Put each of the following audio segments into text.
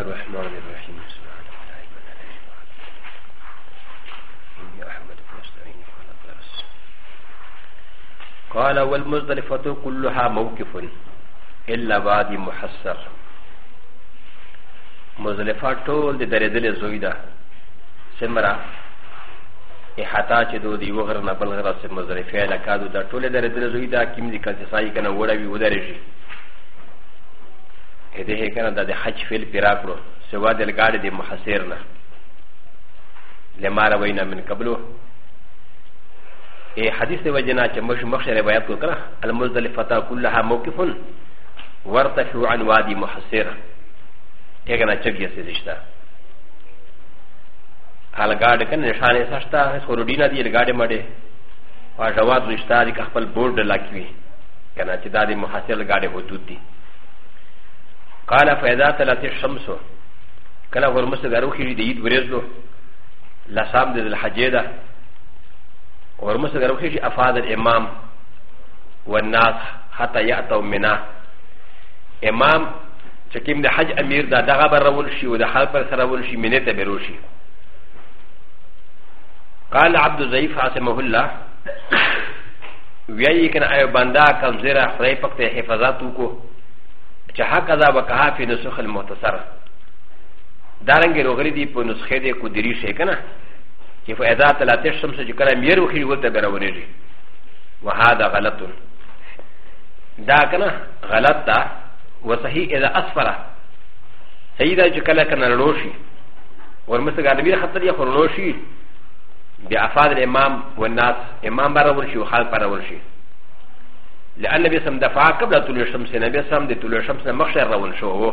الله الرحمن الرحيم سبحان الله من العباد إني أحمدك واستعينك ولا أدرس قال والمزدلفة كلها موقف إلا وادي محسر مزدلفة طول دي دريدل زويدة سمرا احاطا چې دو دی وغرنه بلغرا سم مزدلفه لکادو دا ټول درېدل زویدا کیم دي کلچسای کنه وړوي ودرېږي د هې کنه د حج فیل پیرا کړو سوا د لګاړې د محصر نه لما روینا من قبلو ا حدیث دی وجنا چې مش مخشه روایت کو کړه المزدلفه كلها موقف ورتفع عن وادي محصر هغه نه چګیا سي دشتا الګاړې کنه نشانه سشتا خورډینا دی الګاړې مړې او جواب رشتہ دي خپل بورډ لاکوي کنه چې د محصر الګاړې حدود دي قال فاذا تلت الشمس كلا غرمس دروخي دي يد ورزدو لا سام دي الحجيدة غرمس دروخي افاد الامام والناس حتى يأتوا منا امام چکیم د حج امیر دا دغه بر رول شي او د حال پر سره رول شي منه ته بیرو شي قال عبد الزيف عاصمه الله ویای کنا ایو بندا کمزرا خدای پک ته حفاظت وکړو چې حق ادا وکها فی نسخ المختصر دارنګ روغری دی په نسخه دی کو دری شي کنه چې فاذا تلاتش شمس چې کلام یې روخي ولته برونیږي وهذا غلط دا کنه غلط دا وصحیح اذا اسفره صحیح دا چې کله کنه لوشي ورمسګا نبی خطر یې خورلوشي بیا افاد الامام والناس امام برابر شي او خلق برابر شي لان النبي سم دفع قبل طلوع الشمس النبي سم د طلوع الشمس نه مخشه روان شو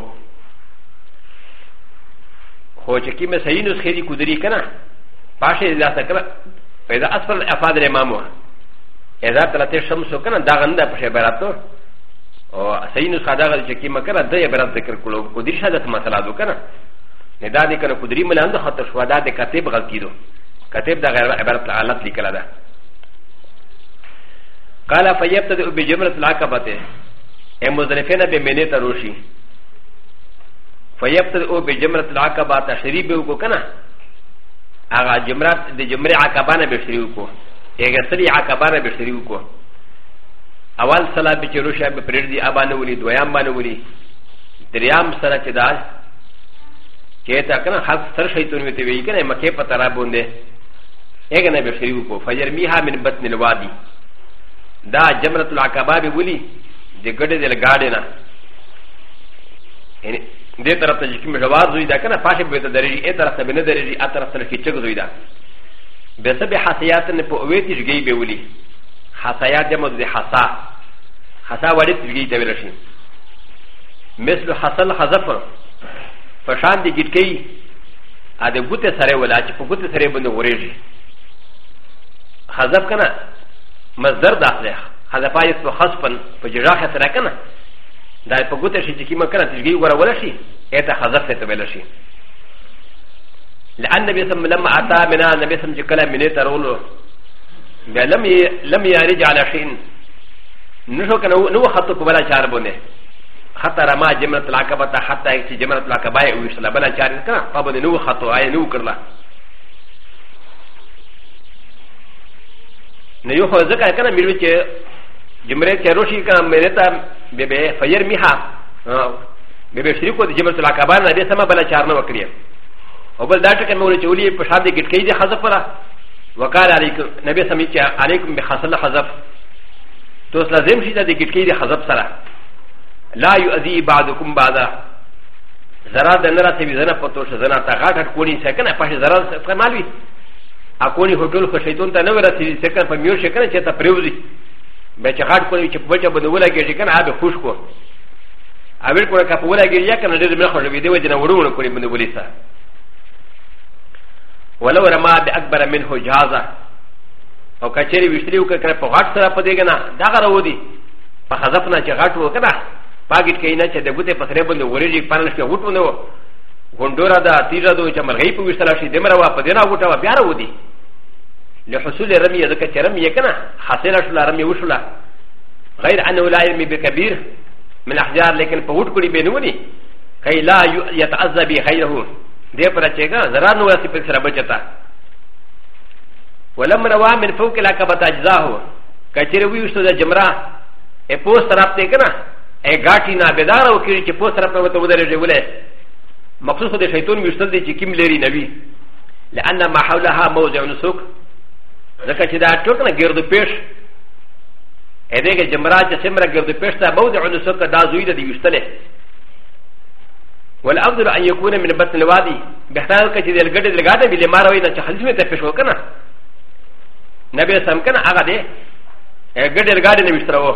خو چې کې مې صحیح نسخې دي کودري کنه پاشه د لاسه کړه پیدا اصل افاد امامو اذا طلعت الشمس کنه دا غنده پشه براتو او صحیح نسخه دا غل چې کې مکره د برات ذکر کولو کودري شادت مثلا دو کنه نه دا دې کنه کودري ملاند خطر شو دا د کتیب غلطی دو کتیب دا غیر عبارت علت لیکل ده قال فيبتدئ بجمرة العقبة المزدلفين بمنيت روشي فيبتدئ بجمرة العقبة تشريب بوكو كنا اغا جمرة دي جمرة عقبانا بشريوكو اغا سري عقبانا بشريوكو اول صلاة بچروشا بپردي ابا نولي دويام با نولي دريام صلاة چدا كيتا كنا خلق سر شيطون ويتوي كنا مكيفة ترابون ده اغا نبشريوكو فجرميها من بطن الوادي دا جمرة العقبة بولي دي قدر دي لغادنا يعني دي طرف تجيكي مجواز زويدا كنا فاشي بيتا دريجي اي طرف تبنى دريجي اي طرف تلكي چك زويدا بسبب حسيات نبو اويتي جي بولي حسيات جمع دي حسا حسا ولد جي تبلشين مثل حسن حزفر فشان دي جيكي ا د ګوت سره ولا چې په ګوت سره باندې ورېږي حذف کنه مصدر داخله حذفا يصبح خصفا فجراح تركنا دا په ګوته شي چې کیما کنه تشګي غره ولا شي اته حذف ته ویل شي لان النبي صلى لما اتى منا النبي صلى الله عليه وسلم ترولو لم لم يرجع على شيء نشو کنه نو خطو کولا چار بونه حتى رما جمله العقبه حتى جمله العقبه ويشلا بلا چار کنه په بده نو خطو آی نو کړلا ن ي و خ و ز ك ا كان ميلو ك جمريت كروشي كان مريتا ببي فير ميها ببي شريكو د جمرت العقبان ن ب ي سما بلا شارنا وكريا وبل داتا كان مولي تولي بشادي جت كيدي حزفرا وقال عليكم نبي سميك عليكم بحصل حزف توس لازم شيء د جت كيدي حزف سرا لا يؤذي بعضكم بعضا زرا د نرا تبي زنا پتوش زنا تغاټ کونی سکنه پښه زرا کمالوي اكوني هوتل خو شيطان ته نه ورسېږي سکن په میور شکنه چې ته پریوزي به چې غاټ کوي چې په بچه باندې ولګېږي کنه هغه خوش کو اویل کوړه کا په ولګېږي یا کنه ډېر مې خوشوي دی وجنه وړونه کوي باندې ولېسا ولو رما باكبر منه جهازا او کچری وشتری وکړه کنه په غاټ سره پدې کنه دا غره ودی په خزف نه چې غاټ وکړه پاګټ کې نه چې د ګوتې په خره باندې ورېږي پرنس کې غټونه غندورا دا تیزا دو چې مرغۍ په وشتلا شي دمر وا په دینا وټه وا بیا را ودی له حصول رمي ځکه چې رمي کنه حاصله شولا رمي وشولا غیر انه لا علم بکبیر من احجار لیکن په وټ کړي بنونی کای لا یتعذب غیره دې پر چې کا زرا نو اسی په سره بچتا ولم روا من فوق لا کبت اجزاه کچره وی وشته د جمرا ا پوس طرف ته کنه ا گاټی نا بيدار او کړي چې پوس طرف ته ودرېږي ولې مخصوص د شیطان مشتل دی چې کیم لري نبی لأن ما حولها موضع نسوک ځکه چې دا ټوک نه ګرد پیش ا دې کې جمرا چې سمره ګرد پیش ته موضع نسوک دا زوی دی مشتله والافضل ان يكون من بطن الوادي بهتر کې چې د لګډې لګاده بلې مار وي نه چې حلزمه ته پیش وکنه نبی سم کنه هغه دې ګډې لګاده نه مشتره وو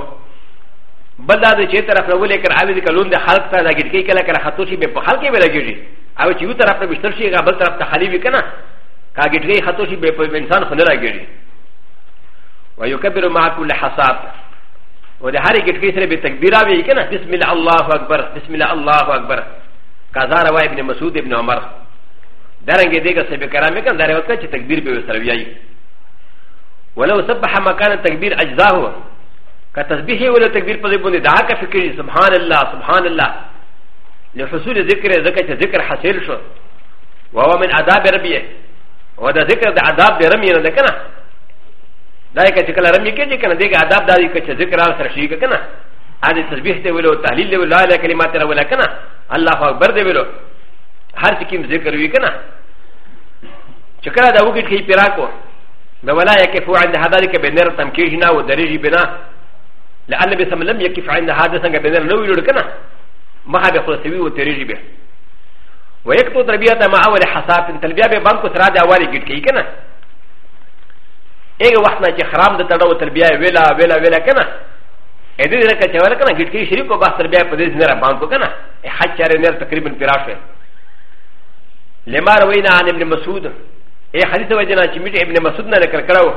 بل دا د چې طرف نه ولې کر اوی د کلون د خلق ته لګید کی کله کله خطو شي په خلق کې ولګیږي او چې یو طرف ته بشتر شي غبل طرف ته خلی وکنه کاګید کی خطو شي په انسان خنه راګیږي ويكبر مع كل حصاد و د هرې ګټکې سره به تکبیر راوي کنه بسم الله الله اکبر بسم الله الله اکبر قضا رواه ابن مسعود ابن عمر درنګ دې کې سبه کرامې کنه دا روایت چې تکبیر به وسره ویایي ولو سبح مکان تکبیر اجزاء هو ك تسبيح ولا تكبير فزيبون دعاك فكري سبحان الله سبحان الله لحصول ذكر ذكر ذكر حسير شو وهو من عذاب ربيه وهذا ذكر عذاب رميه لكنا ذلك تكلا رمي كي كان ذيك عذاب ذلك ذكر على سرشيك كنا هذا تسبيح تولو تهليل ولا لا كلمات ولا كنا الله اكبر دولو هر شيء ذكر وي كنا شكرا داوكي كي بيراكو بولا يكفو عند هذا ذلك بنر تمكيجنا ودريجي بنا لان بسم لم يكف عند هذا سنك بنر لو يلوكنا ما هذا خلصوي وتريجي به ويكتب تربيه مع اول حساب تلبيه ببنكو سراد اولي جيت كي كنا ايه وقتنا كي خرام ده تدو تلبيه ولا ولا ولا كنا ادي ده كي ولا كنا جيت كي شريكو بس تلبيه بدي نرا بانكو كنا حج شهر نر تقريبا فراشه لما روينا عن ابن مسعود ايه حديث وجنا كي ابن مسعود نكر كراو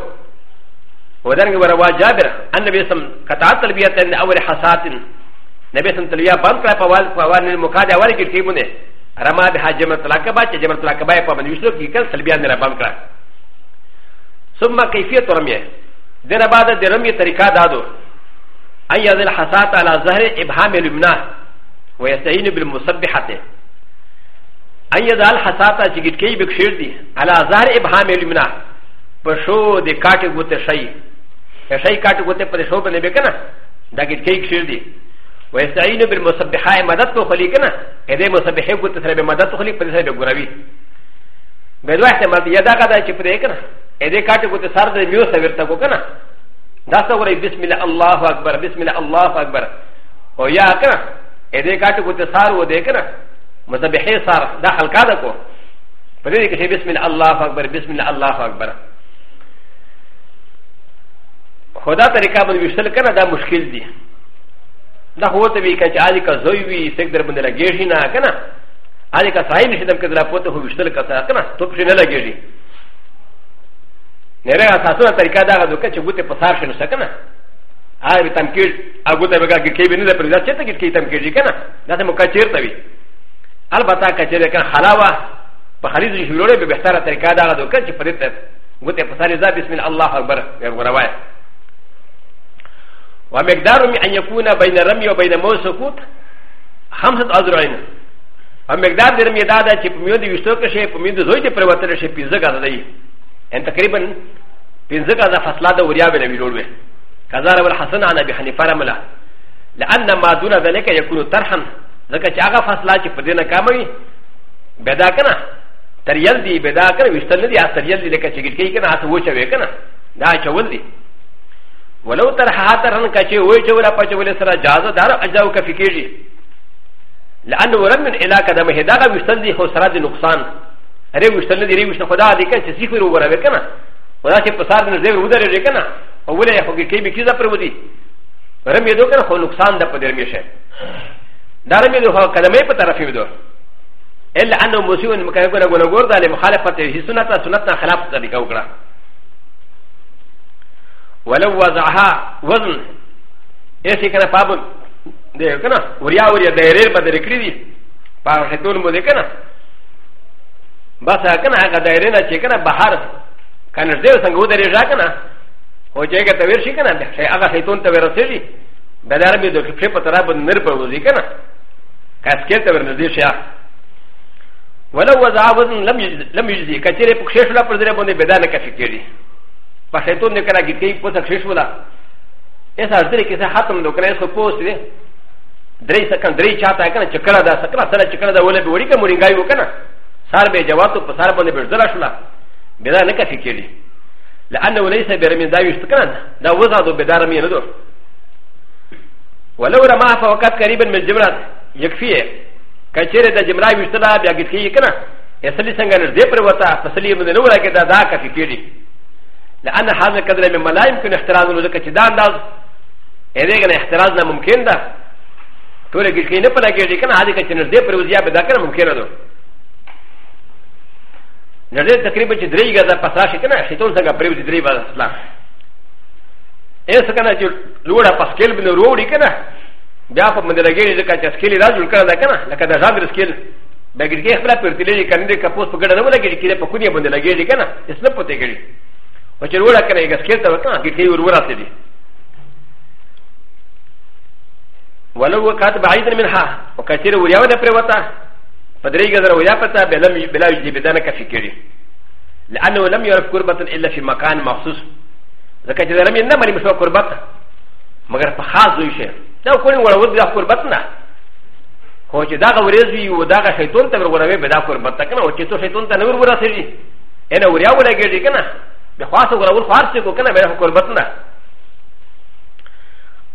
ودرنگ وروا جابر ان نبی سم قطع تلبیت ان اول حسات نبی سم تلبیہ بند کرا پوال پوال مقاد اول کی ٹیم نے رما بها جمع طلاق با چ جمع طلاق با پمن یوسلو کی کل تلبیہ نے بند کرا ثم کیفیت رمیہ دیر بعد د رمیہ طریقہ دادو ان یذل حسات على ظهر ابهام الامنا ويستعين بالمسبحات ان یذل حسات چگٹ کی بکشیر دی على ظهر ابهام الامنا پشو د کاټه ګوت شي شيء كاتب وتي پر شو بنه بكنا دا گيت کي شير دي ويستعين بالمسبحاء مدد تو خلي كنا اده مسبحه کو تسره به مدد تو خلي پر سره به گوروي به دوه احتمال يا دا کدا چ پر كنا اده کاتب کو تسر د ميو سوير تا کو كنا دا سوري بسم الله الله اكبر بسم الله الله اكبر او يا كنا اده کاتب کو تسار و ده كنا مسبحه سار دا حلقه دا کو پر دې کې بسم الله اكبر بسم الله الله اكبر خو دا طریقه باندې وشتل کنه دا مشکل دی دا هو ته وی کچ علی کا زوی وی سګ در باندې لګیږي نه کنه علی کا صاحب نشي دم کدر پته هو وشتل کتا کنه تو پښې نه لګیږي نه را اساسه طریقه دا غو کچ ګوته پسار شنه سکنه هغه تم کې هغه ته وګه کې به نه ده پرځه چې ته کې تم کېږي کنه دا ته مکه چیرته وي البته کچره کنه حلاوه په خلیج شوړې به بهتره طریقه دا غو کچ پرې ته ګوته پسارې ځه بسم الله اکبر وروايه ومقدار من ان يكون بين الرمي وبين موت سكوت خمسه اذرعين ومقدار الرمي دادا چې په ميو دي وشتو کې شي په ميو دي زوی ته پروتل شي پنځه غاده دی ان تقریبا پنځه غاده فاصله د وریا به نبی وروړ کذا رب الحسن عن ابي حنيفه رملا لان ما دون ذلك يكون طرحا ځکه چې هغه فاصله چې په دې نه کاموي بدا کنه تریل دی بدا کنه وشتل دی اثر یل دی لکه چې ګټ کې کنه اته وچوي کنه دا چول دی ولو تر حاترن كشي ويجولا قشولا سرى جازا دار اجاو كفكيجي لانه ولم من الى كدمه دار ويشتندي خسرات نقصان ري ويشتندي ري ويشتندي خدا دي كان تسيكر وغرا بكنا ولا شيء فساد من زي ودر ريكنا ولا يحكي كي بكيزا برودي رم يدو كان هو نقصان دا قدر ميشه دار يدو هو كدمه بطرف يدو الا انه مسيون مكايبنا غنغور دا لمخالفه هي سنه سنه خلاف ذلك وغرا ولو وضعها وزن ايش كان باب ده كنا وريا وريا دايرير بدر كريدي باب هتول مو كنا بس كنا هغه دايرينا چې كنا بهر كان دې څنګه ودرې ځا كنا هو چې هغه تویر شي كنا ده هغه هتون تویر رسېږي بدر به د خپل پتره بن نر پر وځي كنا کاسکیل تویر نه دي شي ولو وضع وزن لم يجزي كثير پکښې شو لا پر دې باندې بدانه کفي کړي パシャトンでからギティポサクシュウラ。エサーデリケサハトンのクレスコポスで、デリサカンデリチャタカンチカラダサカラサラチカラダウレブウリカムリンガイウカナ。サーベジャワトパサーボネブルザラシュラ。ベダネカキキリ。ランドウレイセベルミンダイウスカン、ダウザドベダラミンド。ولو رمى فوقت قريبا من الجمرات يكفي كثير من الجمرات يشترى بأجتيه كنا يسلي سنغان الزبر وطا فسلي من الأولى كذا دا كفي كيري لان هذا كذا من ملايم كن احتراز ولك تدان داز اذا كان احتراز ممكن ده تولي كي نفلا كي كان هذه كتنر دي فروزيا بذاكر ممكن ده نرد تقريبا تدري غدا پساشي كنا شيطان سنگا پريو تدري غدا اسلا اس كنا جو لوڑا پسکل بن روڑی كنا بیا په مندرګي دې کا چسکل راځول کړه کنه لکه دا ځان رسکل بګر کې خپل پرتلې کنه د کپوس په ګډه نه ولګي کې په کونی باندې لګي کنه اس نه پته کېږي و چې وړه کړی ګسکیر ته وکړه ګټې ور ورسې دي ولو وقت بعيدا منها وكثير ورياو ده پروتا پدري گذر ويا پتا بلم بلا يجيب دنا كفي كري لانه لم يعرف قربة الا في مكان مخصوص زكاه لم ينمر مسوا قربت مگر په خاص وي شي دا کوم ولا ود قربت نه هو چې دا غوړې وي و دا شیطان ته ورغوروي به دا قربت کنه او چې تو شیطان ته نور ورسېږي انا ورياو لګېږي کنه ب خ ا ص و غرول خارسي كو كنا بيرا قربتنا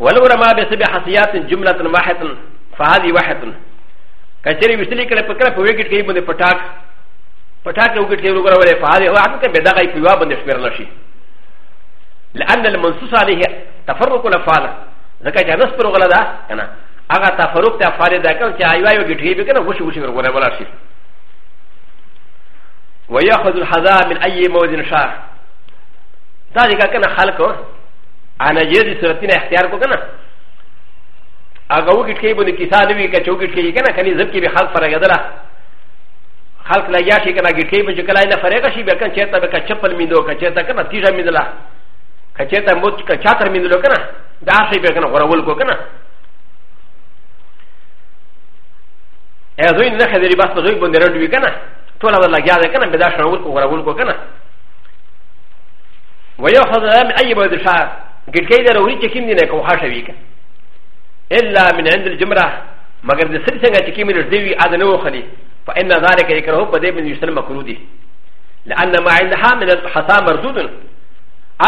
ولو رما بسبع حسيات جملة واحدة فهذه واحدة كثير يشتري كلا بكرة فويكت كي بند فتاك فتاك وكت كي بند ولي فهذه واحدة بدا غي فيوا بند شبير لشي لأن المنصوص عليه تفرق الأفعال ذكا جانس پر غلا دا كنا اغا تفرق تفعال دا كنا چا ايوا يوكت كي بكنا وشي وشي ورغونا ولا شي ويأخذ الحذاء من أي موزن شاه だれかかな、はるこ。あなじるすらてな、やってやるこかな。あがおきけぼにきさるびかちょきけかな、かにずきびはるからやだら。はるかやしかな、きけぼじかな、ファレガシビかんちゃたべかちゃぱみどかちゃたかな、ティジャミドラ。かちゃたもちかちゃたみどかな、だしべかな、ほらぼこかな。え、どいなかでりばすと、どいぼんでるびかな。とらわらやでかな、べだしゃおこ、ほらぼこかな。ويأخذ لهم أي بعد شاء قل كيدا لو ريت كيم دينا كو حاشا بيك إلا من عند الجمرة مگر دي سرسنگا تكيم نردوي آدن وخلي فإن ذلك يكره بدي من يسلم مكرودي لأن ما عندها من الحصى مردود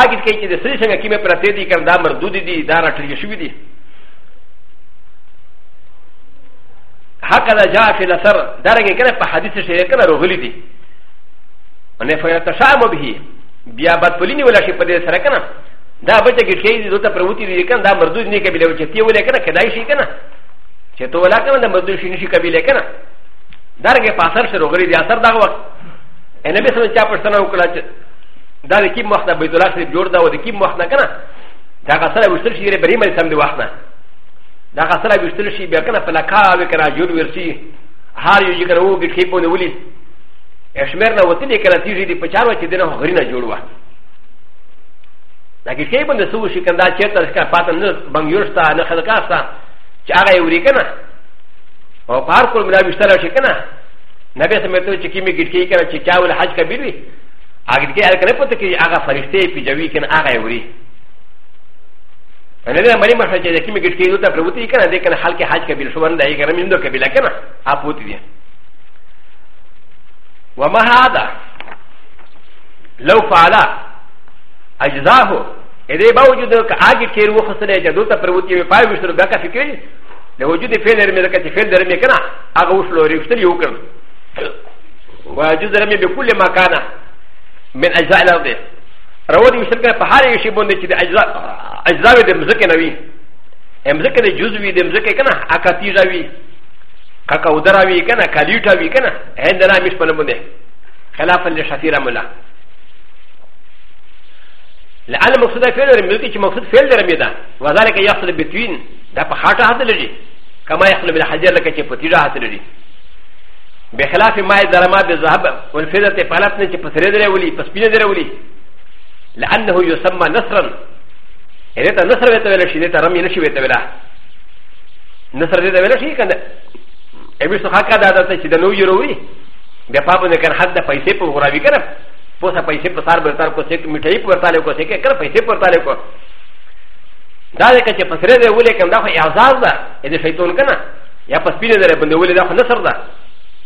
آگل كي دي سرسنگا كيم پرتي دي كرن دا مردود دي دا راتل يشوي دي هكذا جاء في الأثر دارنگا كنا پا حديث شئر كنا روغلي دي ونفيتشام به بیا بد پلینی ولا شي په دې سره کنه دا بچه کې شي دوی ته پروتي دي کنه دا مردود نه کبیله و چې تی ولا کنه کدای شي کنه چې تو ولا کنه دا مردود شي نشي کبیله کنه درګه پاسر سره وګړي دي اثر دا وخت ان به سره چا پښتنه وکړه چې دا د کیم وخت بیت الله شریف جوړ دا و د کیم وخت نه کنه دا غسر وشتل شي بری مې سم دی وخت نه دا غسر وشتل شي بیا کنه په لکا و کنه جوړ ورشي هر یو یې کنه وګړي کې په ولې ا ش م ر ن ا و ت ل ي ك ن ا ت ي ج ي د ي ب ش ا ر و ا ت د ن ا غرينا جولوا لكن كيف ن س و ش ي ك ن د ا ش ي ت ا ش ك ا ف ا ت ن بانجورستا ن خ ل ق ا س ت ا ش ا غ ا ي و ر ي ك ن ا و ف ا ر ك و م ل ا ب ش ت ر ا ش ي ك ن ا نبي سمتو ش ك ي م ي ك ي ك ن ا ش ي ك ا و ل ح ج ك ب ي ر ي ا ج د ك ي ا ل ك ن ا ب ت ك ي ا غ ا ف ر ي ش ت ي في جوي كن ا غ ا ي و ر ي ا ن ا مريم ش ا ك ي م ي ك ي ك ي ك ن ا د ي ك ن ا ح ل ك ح ج ك ب ي ر ش و ن د ا ي ك ن ا م ي ن د و ك ب ي ل ك ن ا ا ب و ت ي وما هذا لو فعل اجزاه اذا باوجود كاجي كير وخسر جدو تفروتي باي وشرو بكا فكري لوجود فعل رميكا فعل رميكنا اغوشلو ريفتر يوكم وجود رمي بكل مكان من اجزاء الارض رواد يشرك فهل يشبون لك اجزاء اجزاء مزكي نوي مزكي جزوي مزكي كنا اكاتيجاوي カウダラウィーケナ、カリュータウィーケナ、ヘンダラミスパルムネ、ヘラファルシャフィラムラ。ラアルモスダフェルミューティチモフェルダミダ、ワザレケヤスルビトゥイン、ダパハタハテレジ、カマヤスルビハジャレケチェプティラハテレジ。ベヘラフィマイダラマデザハブ、ウォルフェルテパラテネチェプテレデレウリ、パスピネデレウリ、ラアンドウヨサマナスラン、エレタナスラベテレシデタラミネシベテレラ。ナスラベテレシーケンダ。エミソハカダダタシダノユロウィベパブネカハダパイセプウラビカラポサパイセプサーブタコセクミテイプタレコセケカパイセプタレコダレカチェパセレウィレカンダホヤザーダエデシェイトンカナヤパスピレレブンデウィレダホナサダ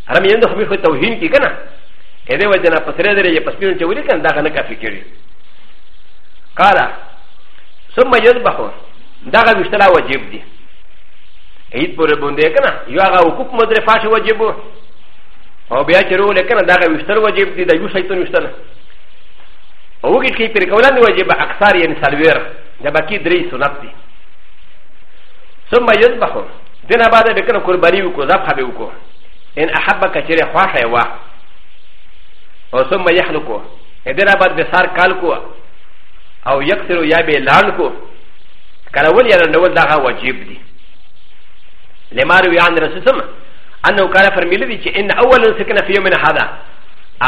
アラミエンドフミフトウヒンキカナエデワジェナパセレレヤパスピレチェウィレカンダハナカフィキュリカラ ثم يذبحه だが、ウィスタラはジブディ。عيد پورې باندې کنه یو هغه حقوق مدرفه شو واجب او بیا چې رول کنه دا وشتل واجب دي د یو شیطان وشتل او کې کې پر کولان واجب اکثر یعنی سلویر دا باقي درې سنت دي ثم يذبح دنا بعد بکنه قربانی وکړه ذبح به وکړه ان احب کچره خواشه وا او ثم يحلقوا دنا بعد بسار کال کو او یکثر یا به لان کو کله ول یا نو دا واجب دي لما روي عن رسسم أنه كان فرميلي چې إن أول سكن في يوم هذا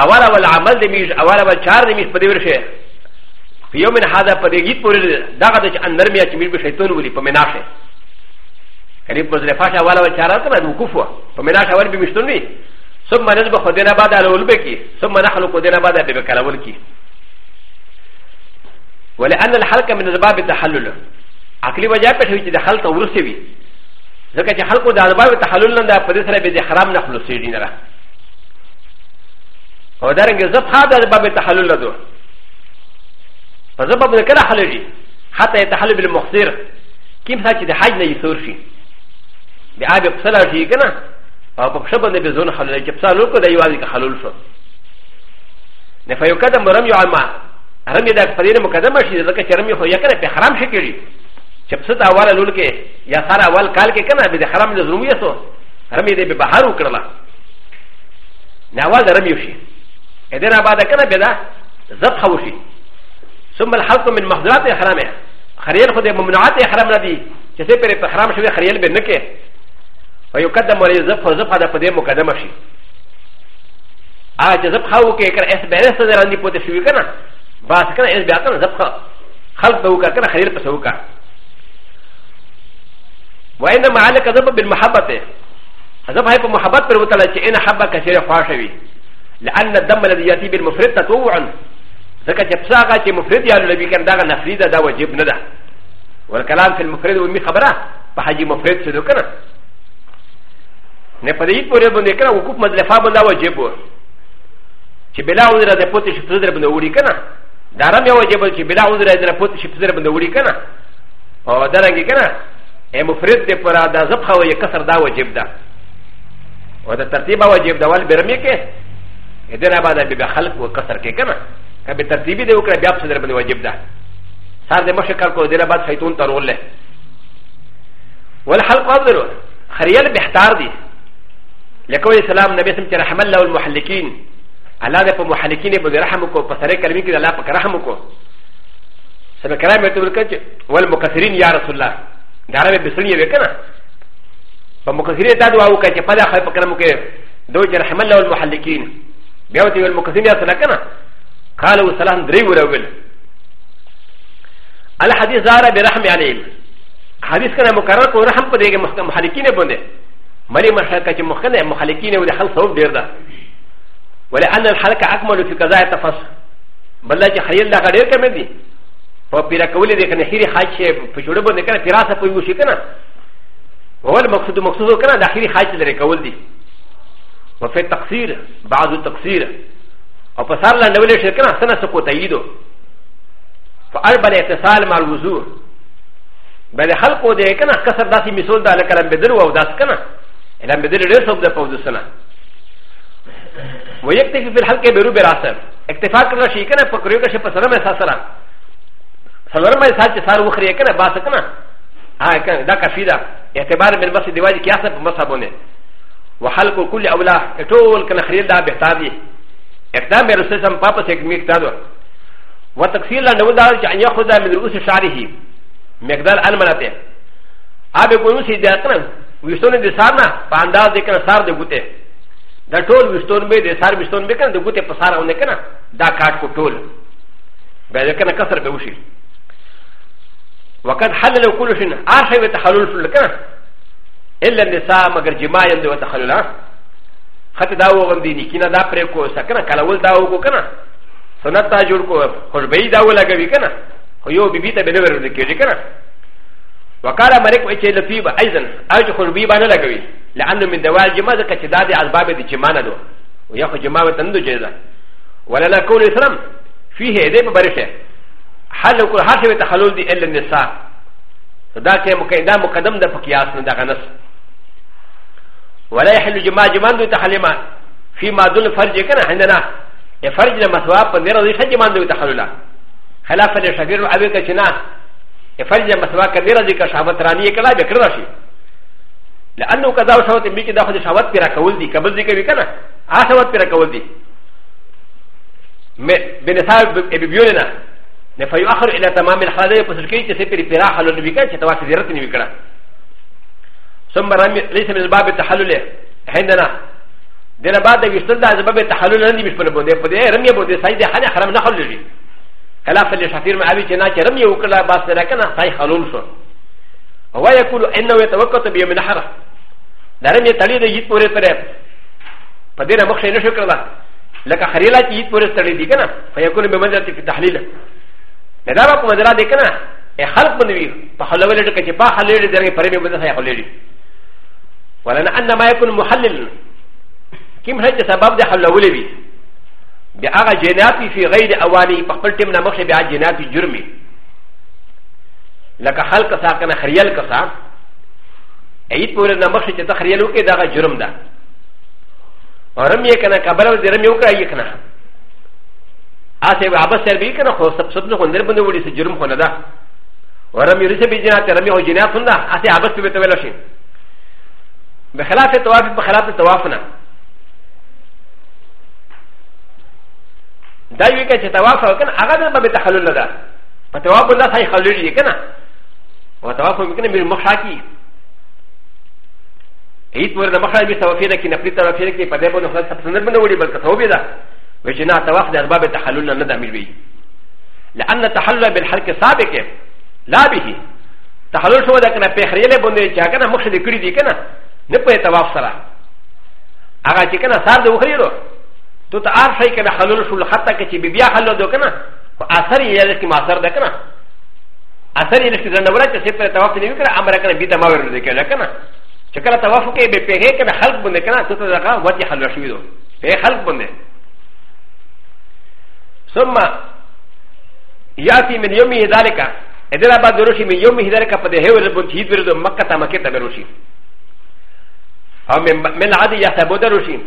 أول أول عمل دميش أول أول شهر دميش بدي ورشه في يوم هذا بدي جيت بوري داغة چې أن نرمي چې ميش بشيطون ولي بمناشه قريب مزرفاش أول أول شهر كنا وكفوا بمناشه أول بمشتون وي ثم نذبح دينا بعد الأول بكي ثم نخلق دينا بعد بكالأول كي ولأن الحلقة من أسباب التحلل عقلي وجاء بشيء تدخلت ورسوي ځکه چې خلکو د الباب تحلل نه ده په دې سره به د حرام نه خلاصېږي نه او دارنګه زبخا د الباب تحلل نه ده په زباب نه کله حلېږي حتی تحلل بالمخسر کیم څه چې د حج نه یسور شي بیا به پسلا شي کنه او په شپه نه به زون حلل چې پسالو کو د یوازې که حلول شو نه فیو قدم رمي عما رمي د فرینه مقدمه شي ځکه چې رمي خو یې کنه په حرام شي کېږي チプセタワールケヤサラワーカーケケナビデハラムズルミヤソハミデビバハウクラナワザラミユシエデラバダケナビダザハウシソムルハトミンマズラテハラメハリエルフォデムナテハラムラディチェセペレパハラムシュハリエルベネケウヨカダマリザフォザファダフォデムカダマシアジャザハウケケエスベレスデランディポテシュウケナバスケナエスベアタンザファハルトウカケナハリエルパソウカ وإنما على كذب بالمحبة هذا هي محبة بالمتلة إن حبة كثيرة فاشوي لأن الدم الذي يأتي بالمفرد تطوعا ذكا جبساغا مفرد يا لبي كان داغا نفريدا دا وجب ندا والكلام في المفرد ومي خبره فحجي مفرد سدو كنا نفريد بوري بني كنا وكوب مدلفا بندا وجب چې بلا عذر د پوت شپ زر بنه وړي کنه دا رم یو وجب چې بلا عذر د پوت شپ زر بنه وړي کنه او درنګ کنه مفرد دی پرا دا زبخه و کسر دا واجب ده و دا ترتیب واجب ده ول برمی کې دنا بعد به خلق و کسر کې کنه کبه ترتیبی دی وکړه بیا په در باندې واجب ده سار دې مشکل کو دنا بعد شیطان ترول له ول حلق اذر خریل بهتار دی لکه اسلام نبی سم چې رحم الله المحلقین الله دې په محلقین به رحم کو په سره کلمې کې الله په رحم کو سره کرام ته ورکړه ول مکثرین یا رسول الله ダラベビスリエベカナ。パモカキレタドアウカチパダハパカムケ、ドジャハマラウマハリキン、ビアウティブモカシミアサラカナ、カラウサランデリウラウル。アラハディザラベラハミアレイム。ハディスカナモカラコラハンプレゲムハリキネボネ。マリマハカチモカネモハリキネウデハンソウデルダ。ولأن الحلقة أكمل في كذا التفصيل بل لا تخيل لها غير كمدي و پیرا کولی دیکھنے ہیری حاج شے پچھوڑے بندے کنا پیرا سا پوئی وشی کنا اول مقصود مقصود کنا دا ہیری حاج لرے کول دی و فی تقصیر بعض تقصیر او پسار لان نولی شے کنا سنا سکو تاییدو فاربل اتصال مع الوضوء بل خلقو دے کنا کسر داسی مثول دا لکرم بدلو او داس کنا لم بدل ډېر څوک د پوزسنه و یک تکي په حلقه بیرو براسه اکتفاق کړل شي کنه په کړیو کې په سره مې ساسره سلورم باندې سال چې سار وخري کنه باسه کنه ها کنه دا کافی ده اعتبار من بس دیواجی کیاس په مصابونه وحلق كل اولا ټول کنه خرید دا بهتار دي اقدام رسول سم پاپس یک میکتا دو وتکفیر لا نو دا چې ان یاخذ من رؤوس شعره مقدار ان مناته ابه کوو سي ده کنه وشتون دي سار نه په انداز دي کنه سار دي ګوته دا ټول وشتون به دي سار وشتون به کنه د ګوته په سارونه کنه دا کاټ کو ټول به کنه کسر به وشي وقد حلل كل شيء عاشوا يتحلل في الكره الا النساء مگر جماع يندو تحلل حتى داو غندي نكينا دا پريكو سكنا كلاول داو کو کنا سنت تا جوړ کو خوشبي داو لګوي کنا خو یو بيبي ته بنور کېږي کنا وقال ملك وجه لطيب ايضا اج خوشبي باندې لګوي لانه من دوال جماع د کچداد اسباب د جماع نه دو ويا خو جماع تندو جيدا ولا لا كول اسلام فيه هدي مبارشه حل وکړ هر څه تخلل دي الا النساء دا کې مقدم مقدم د پکیاس نه دغه نس ولا يحل جماع جمان دوی تخلیما فيما دون فرج کنه عندنا فرج له مسوا په نه رضی شج جمان دوی تخللا خلاف له شفیر او ابي کچنا فرج له مسوا کنه رضی کا شابت رانی کلا به کړ راشي لانه قضا شوت می کې دا خو شابت پیرا کول دي قبل دي کوي کنه آ شابت پیرا کول دي بنصاب ابي بيونه ن ف ي آ خ ر إ ل ى تمام الحاله فسكي تسير بلا حلو نبيكا تتوسع زيرت نبيكا ثم ليس من الباب التحلل عندنا دنا بعد يستدل على باب التحلل عندي مش من بودي بودي رمي بودي سيد حنا حرام نحل لي خلاف اللي شافير معاوي كنا رمي وكلا باس لنا كنا ساي حلول شو هو يقول انه يتوقت بيوم الحر لرمي تلي دي يت بوري ترى فدينا مخشي نشكر الله لك خريلات يت بوري ترى دي كنا فيقول بمنزلة في التحليل ل ا ب ق م د ر ا د ك ن ا ا خ ل ق م ن و ي ف ح ل و ل ك ج ب ا ح ل ل د ر ي ب ر ي ب د س ا ي ح ل ل ولنا أ ن ما يكون محلل كم هيك سبب د ح ل و ل ب ي ب أ غ ى جناتي في غير أ و ا ن ي فقل تمنا مخشي ب أ غ ى جناتي جرمي لك خلق ساكن خريال كسا ايت بولنا مخشي تتخريالوكي د ا غ ى جرم دا ورميكنا كبرى درميوكا يكنا アセババセビーカーのサブのホンデルブンドウィスジュームホンダウラミリセビジナーテラミホジナーフンダアセアバスビトウェルシンベヘラフェトワフェヘラフェトワフナダイウィケチェタワファーケンアガダバベタハルラダパタワブラサイハルリケナワタワファミケンミルモハキエイトウェルマハビサワフィレキナプリタワフィレキパデボのサプセンブンドウィブルカトウビダ وجنا تواخ د ارباب تحلل نه دامل وي لان تحلل بالحرك سابق لا به تحلل شو دا کنه پخریل بندې چا کنه مخ دې کړی دی کنه نه په تواف سره هغه چې کنه سار د وخیرو تو ته ار شي کنه حلل شو حتی کې چې بیا حلل دو کنه اثر یې لږ کې ماثر ده کنه اثر یې لږ کې نه ولا چې په تواف نه وکړه امر کنه بي ته ما ورل دي کنه چې کله تواف کې به په هې کنه خلق بندې کنه تو ته دا وخت حلل شوی دو په خلق بندې ثم ياتي من يومه ذلك اذا بعد روشي من يومه ذلك قد هو ربن تيد ورد مكه مكه بروشي او من عادي يحسبون روشي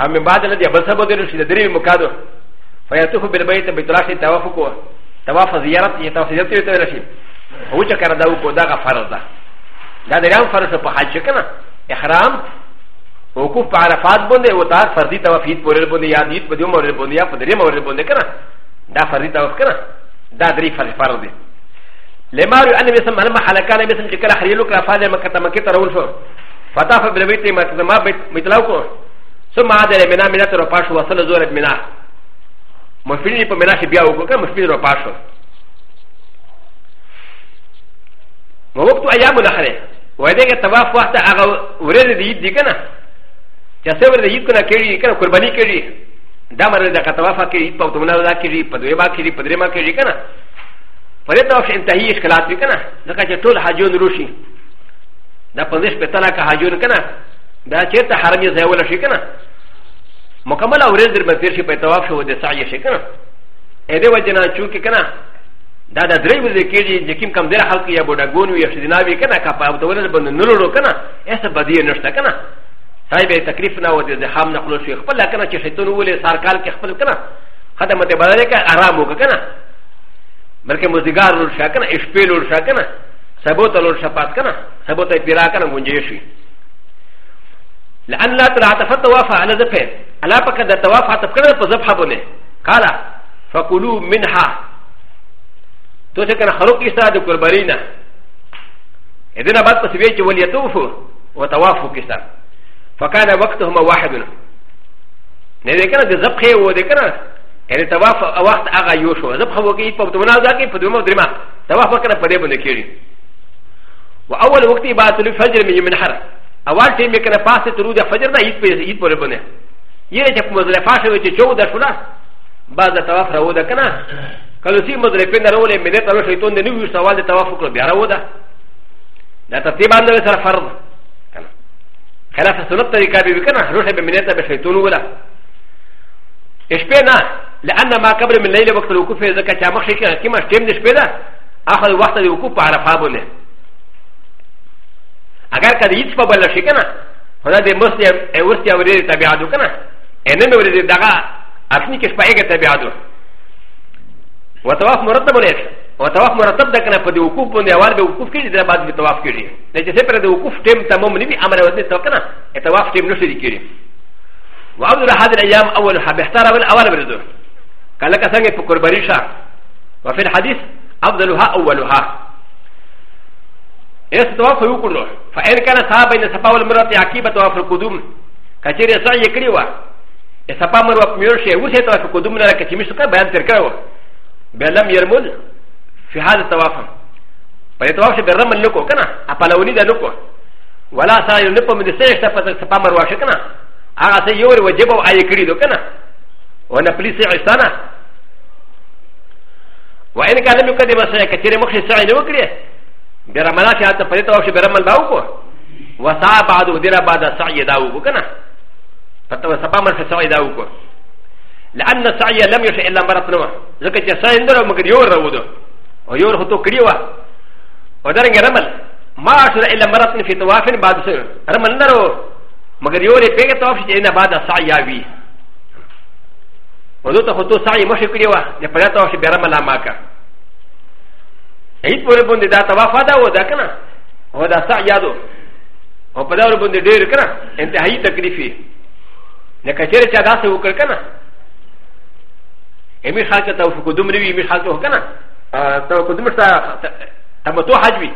او من بعد الذي يبصبون روشي لدري مكادو فيطوف بالبيت بتراش توافقه تواف زيارت يتواف زيارت روشي هو شكر داوكو دا فرض دا دا دريان فرض په حج کنه احرام وقوف په عرفات باندې او دا فردي توفید پورې باندې یا دې په دې مورې باندې یا په دې مورې باندې کنه دا فردي توف کنه دا درې فرض فرض دي لما رو ان بسم الله حلقه نه بسم ذکر خلیل کر فاضل مکه ته مکه ته رول شو فتاف بلویت مکه ما بیت متلاو کو ثم عادل منا منا تر پاش وصل زور منا مفیدی په منا شي بیا وکړه مفیدی رو پاشو وقت ایام الاخره وایده که طواف وخت هغه ورې دي دي کنه ا س ب ر د ي ك ن ا كيري كان كرباني كيري دامر د كتوافا كيري قطونا لا كيري قدوما كيري قدرما كيري كان فلتوش انتهي اشكالات كان لكن تول حجون روشي دا قدش بتالا كهجون كان دا شرط حرمي زاولا شي كان مكمل او رزر مثير شي بتواف شو د سعي شي كان اذا وجنا شوكي كان دا د درې ورځې کې چې کوم کم ډېر حق یا بوډاګون وي یا شدیناوي کنه کا په دولت باندې نلړو کنه ایسه بدی نشته کنه سای به تکلیف نه و د زحام نه خلاص وي خپل کنه چې شیطان ولې سار کال کې خپل کنه خدمه دې بدل کې آرام وک کنه بلکې مزګار لور شا کنه شپې لور شا کنه سبوت لور شا پات کنه سبوت پیرا کنه گنجې شي لان لا تلعت فتوافع على ذفه الا پک د توافع تفکر په ذبحه بوله قال فكلوا منها تو چې کنه خلق کیسه د قربانینه اذن بعد پس وی چې ولیتوفو وتوافو کیسه فكان وقتهما واحد ن ذ ك ن ا زبخي و ذ ك ن ا يعني تواف وقت اغا يوشو زبخه وكي فبتمنا ذاكي فدوما درما تواف وكنا فريب نكيري و أ و ل وقت بعد الفجر من يمن حر أ و ل شيء مكنا فاسد ترود فجر لا يتبع ربنا يرجع مزرعه فاشل وتشو دشولا بعد تواف رودا كنا كالوسي مزرعه بين رولي من يتبع شيطان نيوش سوال تواف وكلا بيا رودا لا تتبع نفسها فرض كان في سنه طريقه بكنا روشه بمنيتها بشيطون ولا اشبينا لان ما قبل من ليله وقت الوقوف اذا كان مخشيكا كما شتم نشبينا اخر وقت الوقوف عرفها بوله اگر كان يتسبب ولا شيكنا هنا دي مسلم اوستيا وريد تبعاتو كنا انما وريد دغا اكني كشبايك تبعاتو وتواف مرتب وليس و ت و ا ف مرتب ده كنا فدي وقوف بندي اوال بي وقوف كيري ده بعد بتواف كيري لكي سيبرا ده وقوف تيم تمام نبي عمر وزني توقنا اتواف تيم نشري كيري و عبد الله هذه الايام اول حبيحتار اول اول بردو قال لك سنجي في قربريشا وفي الحديث افضلها اولها اذا تواف يوكلو فان كان صعب ان صفا والمرات عقيبه تواف القدوم كثير يسعي كريوا صفا مروه ميرشي وسيتواف القدوم لك تيمشتك بان تركوا بلم يرمل في هذا التوافع فيتوافش بالرمى لكو كنا أبالوني دا لكو ولا سائل نبو من السيش تفامر واش كنا أغا سيوري وجبو آي كريدو كنا ونبلي سيش تانا وإن كان لم يكن مسيح كثير مخشي سعي نوكري برمانا في هذا فيتوافش برمى الباوكو وسعى بعد ودير بعد سعي داوكو كنا فتوافش في سعي داوكو لأن سعي لم يشئ إلا مرة نوع ذكرت سعي نوع مكريور رودو و يور هتو كريوه ودرن رمل ما اشر الا مرات في طواف بعد سر رمل نرو مگر يوري بيغ طواف جينا بعد سعياوي ودوتا هتو سعي مشي كريوه لفلا طواف برمل ماكا هيت بوري بوندي دا طواف هذا ودا كنا ودا سعيادو وبدار بوندي دير كنا انتهي تكليفي لكثير شاداسه وكركنا امي خاطر توفيق دومري امي خاطر وكنا とこどもしたたもとはじび。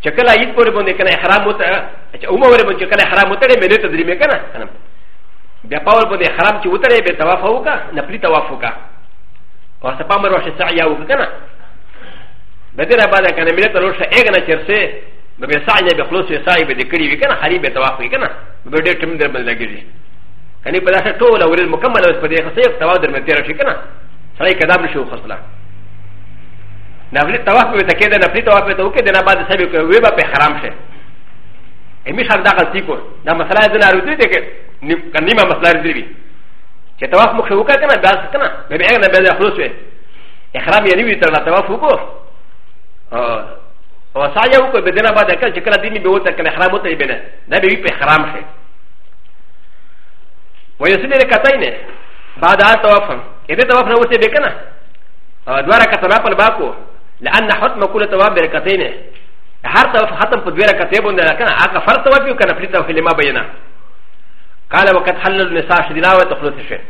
チェケライポリボンでかなハラモタ、チェオモレボンチェケラハラモタレメレタディメカナ。ビアパウルボンでハラムチウタレベタワフォーカ、ナプリタワフォーカ。おさパマロシャヤウカナ。ベテラバダカナメレタロシャエガナチェルセ、ベベサイネベフロシャサイベディクリビカナ、ハリベタワフィカナ、ベディクリムデルメレギリ。カニプラシャトウラウルムカマラスペディアセフタワーデルメテラシカナ。サイカダムシュウホスラ。なぶりたわけで、なぶりたわけで、おけでなばで、せびく、ウェバペハラムシェ。エミシャンダーティコ、なまさらずなるで、かにままさらずり。けたわもくうかてな、だすかな、べべえなべでほしえ。えはらみやにびたらたわふこ。おさやうこべでなばでか、ちからでにべおたかなはらもてべね、なべべはらむしえ。ويسلي لكتاين بعد ان توفن اذا توفن وسيبكنا دوارا كتنا بالباكو لان حتم كل تواب بركتين حتى حتم قد بركتين لكن اكا فرط وفي كان فريتا في لما بينا قال وقد حل النساء شدنا وتخلص الشيء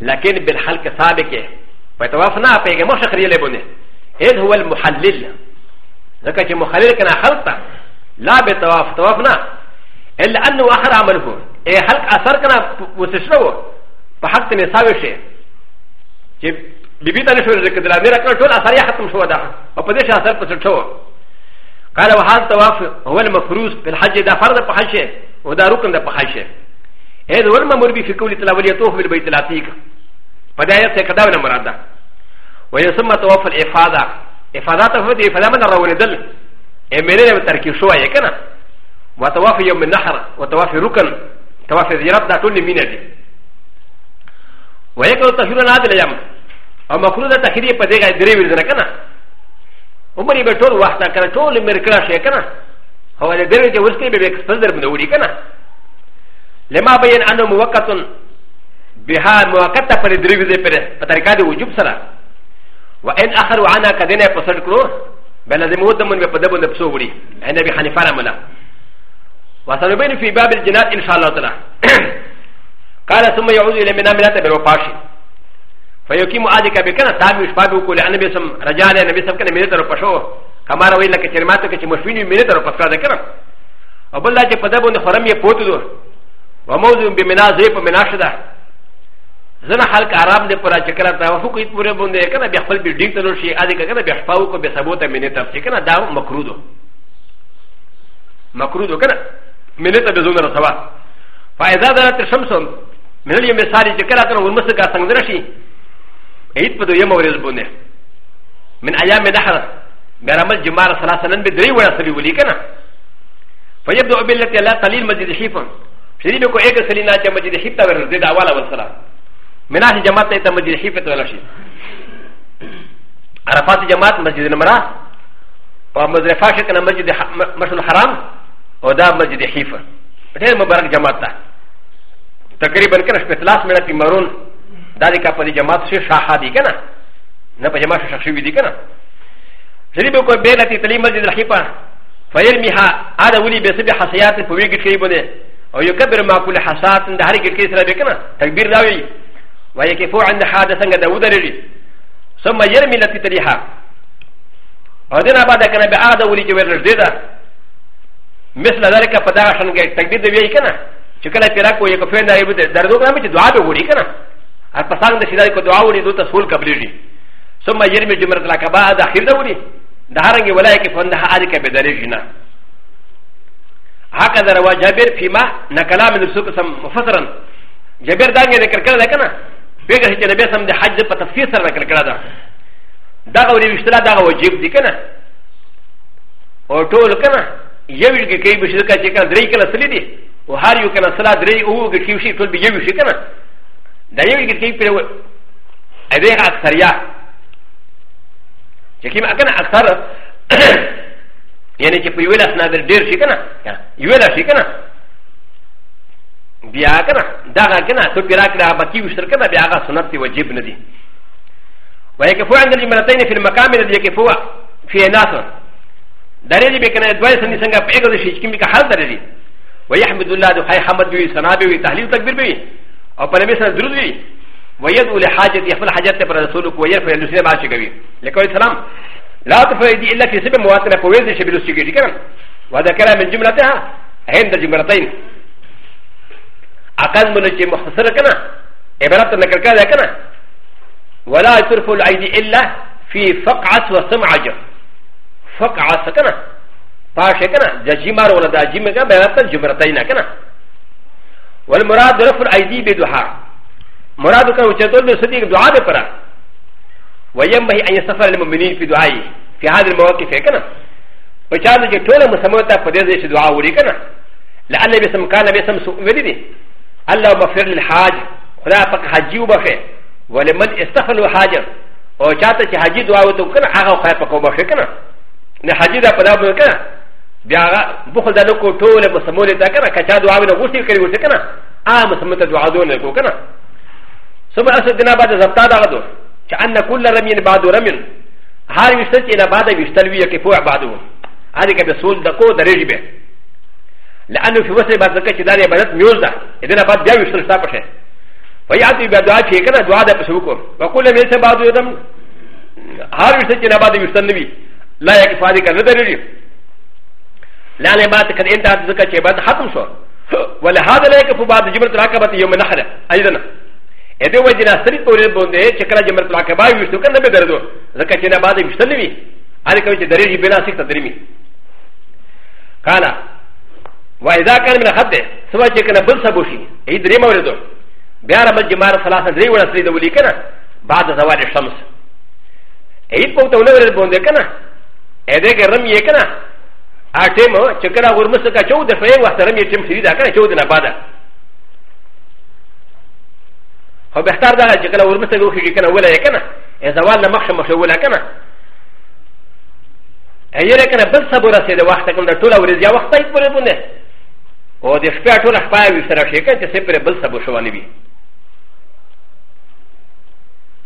لكن بالحلق السابق فتوافنا بيجا مش خليل بني اذ هو المحلل لكن محلل كان حلقه لا بتواف توافنا الا انه اخر عمله اي حلق اثر كان وسشنوه فحلق نساوي شيء بيبي تاني شو رزق دلا ميرا كنا شو الأثر يحتم شو ده وبديش أثر بتشوفه قال وهذا توافق هو المفروض بالحج ده فرض بحجه وده ركن ده بحجه هذا هو المأمور به في كل تلاوة يطوف بالبيت العتيق فده يتكدا ولا مرادة ويسمى توافق الإفادة إفادة تفوت إفادة من الرؤون دل إمرين بتركي شو أي كنا وتوافق يوم النحر وتوافق ركن توافق زيارة ده كل مينا دي ويكون تشوفنا هذا اليوم او مکرو د تحریه په دغه درې ویل نه کنه عمر به ټول وخت کنه ټول مر کړه شي کنه او د درې ته وسکي به خپل در باندې وری کنه لما بین انه موقت بها موقت پر درې ویل پر په طریقه د وجوب سره و ان اخر عنا کدنه پسړ کړو بل لازم و دمن په دبن د پسو وری ان ابي حنیفه رحمه وسنبين في باب الجنات ان شاء الله تعالى قال ثم يعود الى مناملاته بروباشي فيقيم عادك بكنا تامي شبابه كل أنا بسم رجال أنا بسم كنا ميلتر وبشو كما روي لك كلماتك كمشفين ميلتر وبسكار ذكر وبالله جفدب أن خرم يفوتو وموضوع بمنا زيب ومناشدة زنا خلق عرب دي پورا چکر تا وفق ایت پورے بندے کنا بیخفل بی ڈیک تلو شی آدھے کنا بیخفاو کو بیثبوتا منی تفسی کنا دا مکرودو مکرودو کنا منی تا بزون رسوا فائدہ دارت شمسون منی یمی ساری چکر آتنا ورمسکا سنگ درشی ايت بدو يم ورز بونه من ايام دحر برمل جمار ثلاثه نن بدري ولا سبي ولي كنا فيبدا بالتي لا قليل مسجد حيفا شديد كو ايك سلينا چ مسجد حيفا ورز دا والا والسلام من اهل جماعت ايت مسجد حيفا ولا شيء عرفات جماعت مسجد المرا ومزرفا شكنا مسجد مسجد الحرام ودا مسجد حيفا غير مبارك جماعت تقريبا كنا في 3 مرات مرون ダリカパリジャマツシャハディケナナパジャマシャシュウィディケナジリボコベラティテリマジラヒパファイルミハアダウリベセビハセヤティフウィギキリボネオヨカベルマクルハサーンダハリケキリラベケナタビラウィワイケフォアンダハダサンガダウダリリソマヤミラティテリハアデナバダケナベアダウリジウェルデダミスラダリカパダーシャンゲタビディウィケナチキラピラコヨカフェンダイブデダドナミチドアドウリケナ ا ل ف س ا ن د ش ي د ا ي ك د ع ا و ل ي د و ت س و ل ك ب ل ي ج ي ثم يرمي جمرة ل ك ب ا د ا خ ي ر د و ل ي د ه ر ن ج و ل ا ي ك فندها ع ل ك ب د ل ي ج ن ا هكذا روى جابر فيما نكلا من السوق سم مفسرا جابر دان ذكر كذا لكن بيغا هي جنبي سم د حج په تفسير سره ذکر کړه دا دا غوري وشتلا دا وجيب دي کنه او ټول کنه یو کې کې بشکا چې کنه درې کله سلی دي او هر یو کنه سلا درې او کې شي ټول به یو شي کنه だよりきてくれる。あれがアクサリア。チキマカナアクサラ。やねきぷゆらすなでディルシカナ。ゆらしかな。ビアカナ。だがかな。とピラクラバキウスカナビアガソナティワジブナディ。ويكفو عند المرتين في المكامل يكفو في ناصر داري بكنا دوائي سني سنغا بيغل شيء كيميكا حال داري ويحمد الله دو حي حمد بي سنابي وتحليل تكبير بي او پر نبی سره درود وي وید اول حاجت خپل حاجت پر رسول کو ویر پر لوسی باندې کوي لکه سلام لا تفيد الا في سبب مواطنه په ویل شي بلوسی کوي کنه وهذا كلام من جملتها ہند جملتين اقل من چې مختصر کنا عبارت نکړ کړه کنا ولا يصرف العيد الا في فقعت و فقعه کنه پاشه کنه ججیمار والمراد رفع الايدي بدعاء مراد كان وجدول صديق دعاء برا وينبغي ان يسفر المؤمنين في دعائه في هذا المواقف كنا فشان جتولا مسموتا فديزيش دعاء وريكنا لأن بسم كان بسم سوء ولدي الله مغفر للحاج خدا فك حجي وبخي ولمن استغفر الحاج او شاتا حجي دعاء وتوكنا اغا خير فك وبخي كنا نحجي دا فدا بكنا ビアボーダーのコトーレもサモレタカナカチャドアウトのウシキリウシキナアムサムタドアドネコカナソバスディナバデザタダードチアンナクルラミンバドラミンハリウスティナバディスタルビアケポアバドアリカベソルダコダレジベ لانه في وسط بعض الكتاب دار عبادات ميوزا اذا بعد بيع يشتغل سابقا فياتي بدعاء شيء كذا دعاء ده بسوكم وكل من يسبع بعض يوم هار يشتغل بعض يشتغل نبي لا يكفي هذا كذا لا ل ب ا ت ك ا انت ع ز ك ا ش ي ب ا ت حكم صور ولا هذا لك فبعض جبر العقبه يوم النحر ايضا اذا وجدنا سري طوري بوندي شكرا جبر العقبه يشتو كان بدردو زكاتنا بعد يشتلوي على كويس دريجي بلا سكت دريمي قال واذا كان من حد سوى شكرا بالصبوشي اي دريم وردو بيعرف الجمار ثلاثه دري ولا سري دولي كنا بعد زوال الشمس اي فوتولي بوندي كنا اذا كان رمي كنا アテム、チェカラウムスカチョウ、デフェイワタミチムシリダカチョウデナバダ。هو بحتار ده چې کله ورمسته وکړي چې کله ولا یې کنه زوال نه مخشه مخشه ولا کنه ایره کنه بل صبر سره د وخت کوم د ټوله ورځ یا وخت یې پورې بونه او د شپې ټوله شپه وي سره شي کنه چې سپره بل صبر شو نه وي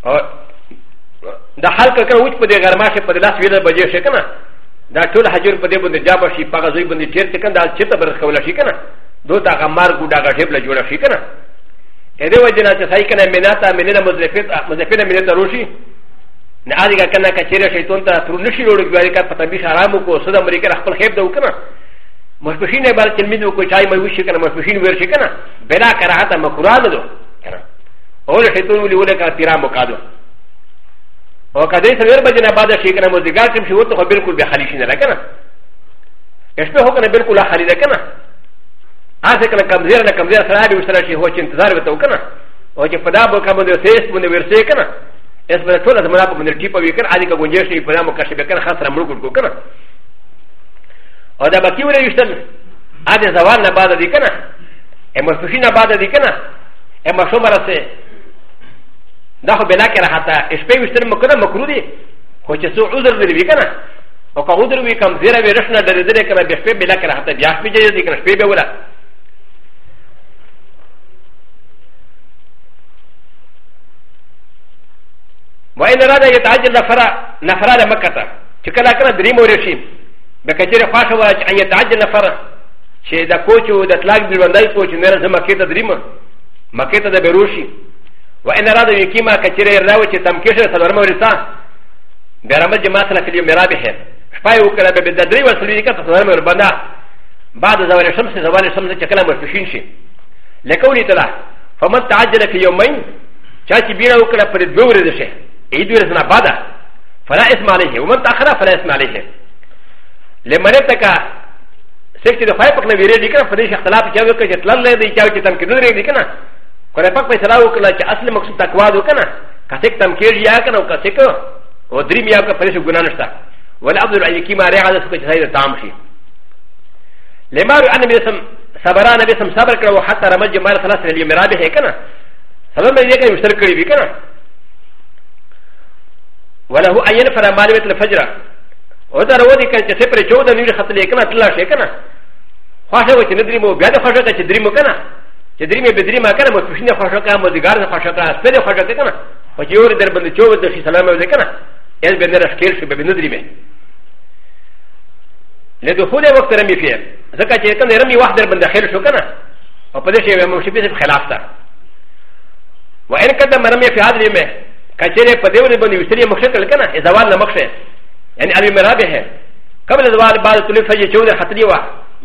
او د حل کړه وچ په دې غرمه کې په لاس ویله بجې شي کنه دا ټول حجر په دې باندې جابه شي په غزوی باندې تیر چې کنه دا چیرته برس کول شي کنه دوه تا غمار ګو دا غټیب له جوړ شي کنه اې دې وجه نه چې صحیح کنه میناتا مینه مزلفت مزلفت مینه ته روشي نه اړیکا کنه کچېره شیطان ته تر نشي وړو ګواري کا پته به حرام کو صد امریکا خپل خیب دو کنه مشبشین نه بل تلمید کو چای مې وشي کنه مشبشین ور شي کنه بلا کراهه مکران دو کنه اور شیطان ولې ولې کا تیرا مقادو او کدی سویر بجن بعد شي کنه مزګار چې شو ته بالکل به خالی شینه کنه اشبه هو کنه بالکل خالی ده کنه هغه کنه کمزیر نه کمزیر سره دی وسره شي هو چې انتظار وته کنه او چې پدا بو کوم د سیس باندې ورسې کنه اس باندې ټول زمرا په باندې ټیپ وی کنه اړیکه ګونجې شي پدا مو کښې به کنه خاصره مړ کو کنه او دا بکی ولې وشتل اده زوال نه بعد دی کنه امر خوشی نه بعد دی کنه امر شو مرسه だほべなきゃはた、スペインしてもかなまくるで、こちそう、うずるべきかな。おかうずるべきかん、ぜらべらしなでれからべスペインなきゃはた、やすべじでかスペインべわら。ワイナラダイタジナファラ、ナファラダマカタ、チカラカラディモリシー、ベカチェラファシャワー、アヤタジナファラ、シェダコチュウ、ダトラグビルワンダイコチュウ、ネラザマケタディモン、マケタデベロシー。وان اراد يقيم كثير يراوي تمكيش سلام ورثا برمج مثلا في اليوم رابح فاي وكلا بدري وسليك سلام ربنا بعد زوال الشمس زوال الشمس تكلم مرتشين شي لكوني تلا فمن تعجل في يومين شاتي بينا وكلا في الدور شيء يدور سنه بعد فلا اسم عليه ومن تاخر فلا اسم عليه لما نبتكى سكتي دفاع فقنا بيريدي كنا فليش اختلاف جاوكا جتلال لدي جاوكا تنكدر لدي كنا これパクペサラウクラチアスリマクスタクワドカナカセクタムケリアカナカセクオディミアカプレシュグナナスタウォラブルアリキマレアスクチサイドタムシレマルアニメスムサバランアビスムサバカウハタラマジマラサラセリメラビヘカナサバメリアカムスタクリビカナ وله أين فرا مالبت الفجر وذا رودي كان تسيبر جودا نير خطلي كنا تلا شيء كنا خاشة وش ندري مو بياد خاشة كنا تدري مو كنا چې درې مې بدرې ما کنه مو پښینه خوښه کړه مو دګار خوښه کړه سپې خوښه کړه کنه په جوړ در باندې چوب د شي سلام وځه کنه یز به نه رښکیل شي به نه درې مې له دخول وخت رمې فيه ځکه چې کنه رمې وخت در باندې خیر شو کنه او په دې شی مو شي په خلاف تا و ان کده مرمې په حاضر مې کچره په دې ور باندې وستری مخشه کړه کنه زوال نه مخشه یعنی علی مرابه ہے قبل زوال بعد تلف فجر چوب خطری وا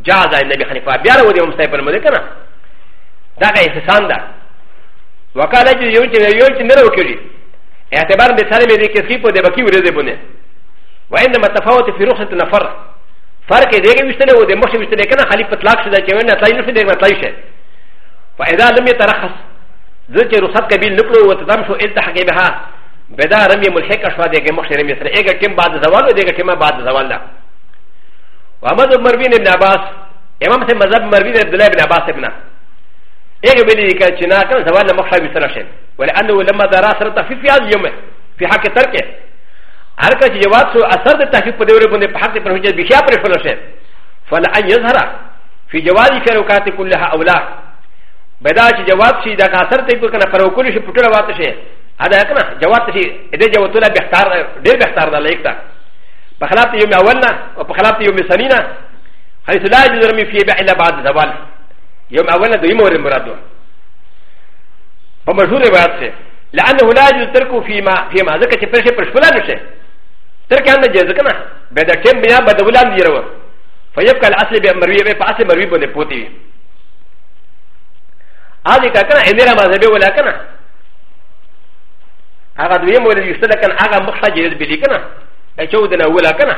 جاز النبي خلیفہ بیا ورو دې مستقبل مده کنه だがいさんだ。わからじゅうよちねよちねろきり。えてばんでされべきスキポでばきゅうれでぼね。わんでまたファウトフィロシャンのファラ。ファーケディングしておでもしみしてかなはりぷらくしだけなたいのせでまたいし。ファエダーメタラハス。ずちろさかびんのくろをただしょえたはげべは。べだらみもへかしわでげもしれみせ。えがけんばずざわでげけまばずざわだ。わまずまびねんなばす。えませんまざまびねんなばせんな。ايه بلي كاتشنا كان زوال لما خشى بسرشن ولانه لما درى سر تخفيف في هذا اليوم في حق تركه هركا جواب سو اثر التخفيف بدور بن بحق برهجه بشا برفلشن فلان يظهر في جواز شروكات كلها اولى بداش جواب شي ذاك اثر تيكو كان فروكل شي پټره واتشه هذا كنا جواب شي اده جواب تولا بختار ډېر بختار دا لیکتا بخلاف يوم اولنا وبخلاف يوم سنينا حيث لا يجوز رمي فيه الا بعد زوال يوم اولا د يمور مرادو ومشهور روايات سي لانه لا يجوز تركه فيما فيما ذكر شي برشي برشبلا نشي ترك عند جزكنا بعد كم بنا بدولا نديرو فيبقى الاصل بمروي بفاس مروي بني بوتي هذه كاكنا انيرا مذهبي ولا كنا هذا دويم ولا يستلكن هذا مخشى جيد بلي كنا اچو دنا ولا كنا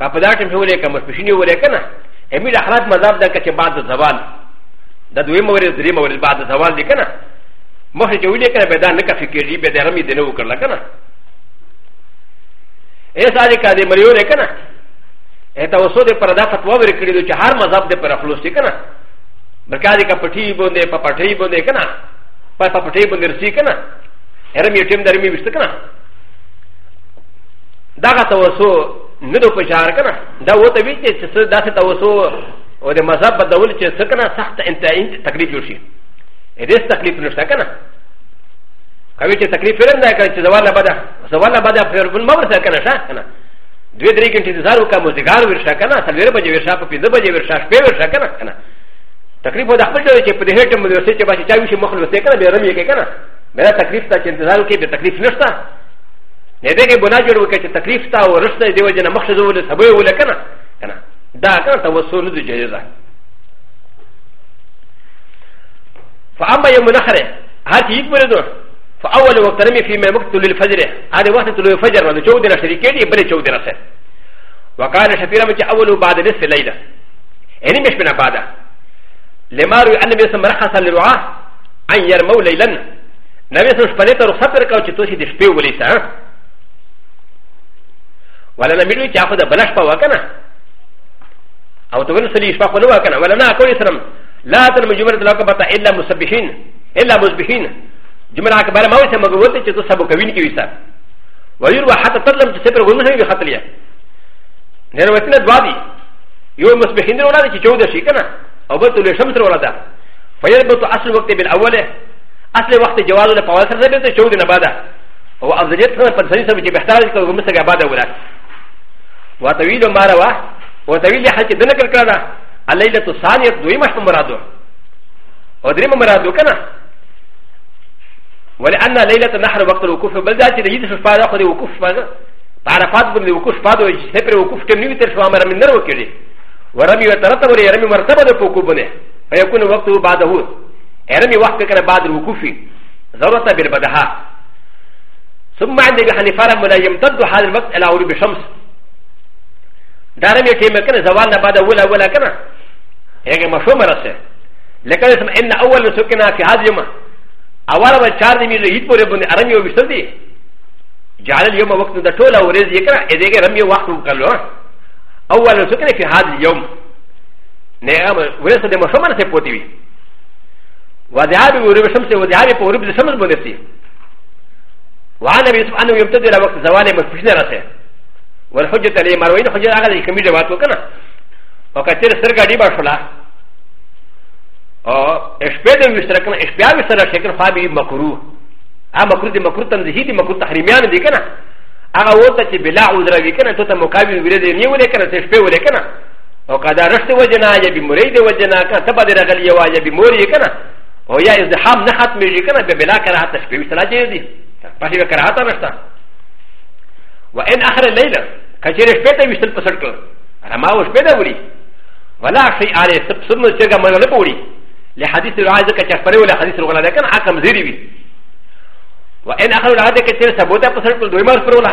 كاپداتم شو لے کمر پشنی ولا كنا ا م ي ر اخلاق مذاب ده كتب بعد الزوال ده دوي مورد دري مورد بعد الزوال دي كنا مخي جولي كنا بدا نكا فكري بدا رمي دنو كرلا كنا اي سالي كا دي مريو دي كنا اي توسو دي پر دا فتوى ورکري دو چه هر مذاب دي پر اخلوص دي كنا برکا دي کا پتھی بونده پا پتھی بونده كنا پا پا پتھی بونده رسي كنا رمي ٹیم درمي وشت كنا دا غا توسو نه د فشار کنه دا وته وی چې څه داسې توسو او د مذهب بدول چې څه کنه سخت انتهایی تکلیف وشي هیڅ تکلیف نشته کنه کوي چې تکلیف فرم دا کوي چې زواله بده زواله بده فرم ما ورته کنه شاه کنه دوی درې ګنټې انتظار وکړه مزدګار ورشه کنه څلور بجې ورشه په پنځه بجې ورشه شپې ورشه کنه کنه تکلیف د خپل ځای چې په دې هټه مدرسې چې باسي چاوي شي مخلوسې کنه به رمې کې کنه بیا تکلیف ته چې انتظار وکړي به تکلیف نشته ن د ه ک ب ن ا ج ر و ک ت تکلیف تا و رشت دی و جن مخش زول سبوی و لکنا کنا دا کنا توسل د جریزه فاما يوم نخره هات يكبر دو فاول وقت نمي فيما مقتل الفجر هذا وقت طلوع الفجر ولا جود شريكين بل جود رسل وقال شفيرا مجي اول بعد نصف الليله يعني مش من بعد لما روي ان بيسم رخص للرعاه ان يرموا ليلا نبي سمش فليت رخصت ركاو تشتوشي دشبي وليسا ولا نميلو تاخذ بلاش فوكنا او تقول سلي شفاق ولوكنا ولا ناكل اسلام لا تنم جمله لوكبه الا مسبحين الا مسبحين جمله اكبر موت مغوته چې تسبو کوین کې ويسا ويروا حتى تلم چې سفر غنه وي خطليه نروتنه دوادي يو مسبحين ولا چې چود شي کنه او بل تل شمس ولا ده فيربط اصل وقت بالاول اصل وقت جواز له فواصل ده بده چود نه بعده او افضليت سره پر سري سره چې بهتره کوي مسګه بعده ولا وتويل ماروا وتويل حتى دنك الكرة الليلة الثانية دوي مش مرادو ودريم مرادو كنا ولأن ليلة النحر وقت الوقوف بلدات تجد في الفاضي أخذ وقوف تعرفات بن الوقوف فاضي سفر وقوف كم نيوتر شو أمر من نرو كذي ورمي وترتب ورمي مرتبة دوكو بنه فيكون وقته بعده ارمي وقت كان بعد الوقوف ضرورة بالبدها ثم عند ابي حنيفه لا يمتد هذا الوقت الى غروب الشمس ダラミティメカナザワナバダウラウラカナエゲマシュマラセレカナスエンナオワルソケナフィアディマアワラバチャーディミルイポレブンアラミオビスティジャーディマワクトダトラウレズイカエデゲラミオワクトカロアワルソケナフィアディヨムネアムウレスデマシュマラセポティビワデアビウレブシャムセウデアビポリブシャムズボネティワナビスアンウィムティラワクザワネマフィシナラセ والحجة لي مروين حجة على كمي جوات وكنا وكثير سرقة دي بشلا او اشبيد ويستركنا اشبيا ويستركنا فابي مكروه ا مكروه دي مكروه تنزيه دي مكروه تحريميان دي كنا ا وتا تي بلا عذر وي كنا تو مقابل ويري دي ني ولي كنا تشبي ولي كنا او قدا رشت وجنا يا بي مريد وجنا كان تبا دي رغل يوا يا بي موري كنا او يا ازدحام نخط ميجي كنا بلا كراهه تشبي ويستركنا دي پاشي كراهه نشتا وان اخر الليله كاشير شبيتا ويشتل بسرقل رماو شبيتا ولي ولا شيء عليه سبسرنا الشرقة من البولي لحديث العازة كاشفري ولا حديث الغلا لكن عقم زيري بي وإن أخذ العازة كاشير سبوتا بسرقل دويمار سرولا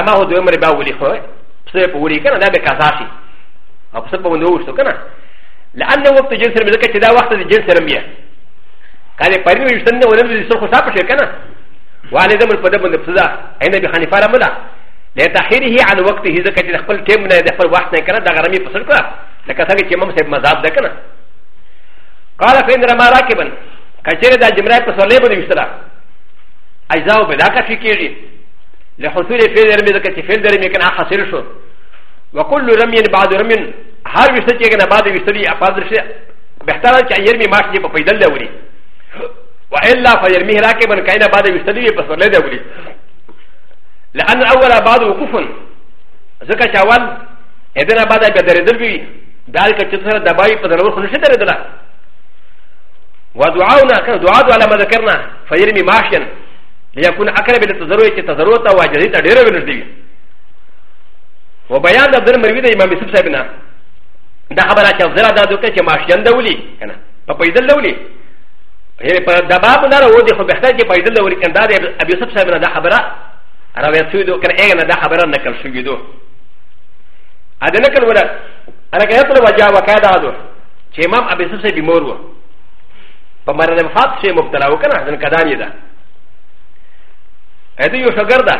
رماو دويمار باولي خوي بسرق بولي كان هذا بكازاشي أو بسرق بوندوش تو كان لأنه وقت جنس المزكاة دا وقت الجنس رميه كان يقارن ويشتن ولم يسرق سابشر كان وعلى ذنب الفدب من الفزاع عند بحنيفة رملا لتحريه عن وقته اذا كانت تقبل تمنى يدخل وقت نكره دغرمي بسرقه لكثرت يمم سيب مذاب دكنا قال فان رمى راكبا كثير دا جمراء بسرلي بن يشترى اجزاء بداك في كيري لحصول فعل رمي ذاك فعل رمي كان حاصل شو وكل رمي بعد رمي هر يشتري كان بعد يشتري افاضل شيء بهتر ان يرمي ما شيء بفيدل دوري والا فيرميه راكبا كان بعد يشتري بسرلي دوري لان اول بعد وقوف زكا شاول اذن بعد بدردل بي ذلك تسر دباي بدرور خنش دردلا ودعاؤنا كان دعاء على ما ذكرنا فيرمي ماشيا ليكون اقرب للتزروي تزروتا وجريتا ديرو بنزدي وبيان عبد المروي ده امام يوسف صاحبنا ده خبره چې زرا دا دوکه چې ماشيا دولي کنه په پیدل دولي هي په دباب نه ورو دي خو به ښه چې پیدل دولي کنه دا ابي يوسف صاحبنا ده خبره ر و ي ت و د و ك ر ا ي ن د ا خ ب ر ا ن ك ل ش و ي د و ا د ن ك ل و ل ا ر ك ي ت ل و ج ا و ك ا د ا د و ش ي م ا م أ ب ي س و س ي ب م و ر و ب م ر ن م خ ا ط ش ي م ب ت ل ا و ك ن ا د ن ك د ا ن ي د ا ا د ي و ش و ج ر د ا